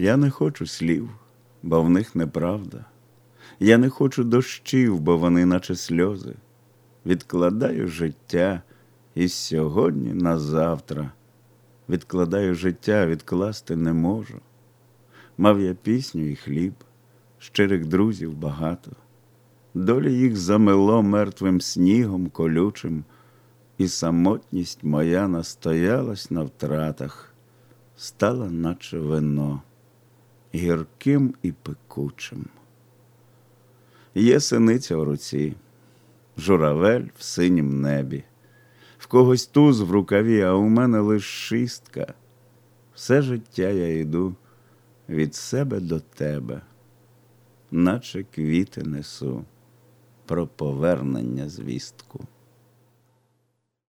Я не хочу слів, бо в них неправда. Я не хочу дощів, бо вони, наче сльози. Відкладаю життя із сьогодні на завтра. Відкладаю життя, відкласти не можу. Мав я пісню і хліб, щирих друзів багато. Долі їх замело мертвим снігом колючим, і самотність моя настоялась на втратах, стала, наче вино, гірким і пекучим. Є синиця в руці, журавель в синім небі, в когось туз в рукаві, а у мене лиш шістка. Все життя я йду від себе до тебе, наче квіти несу про повернення звістку.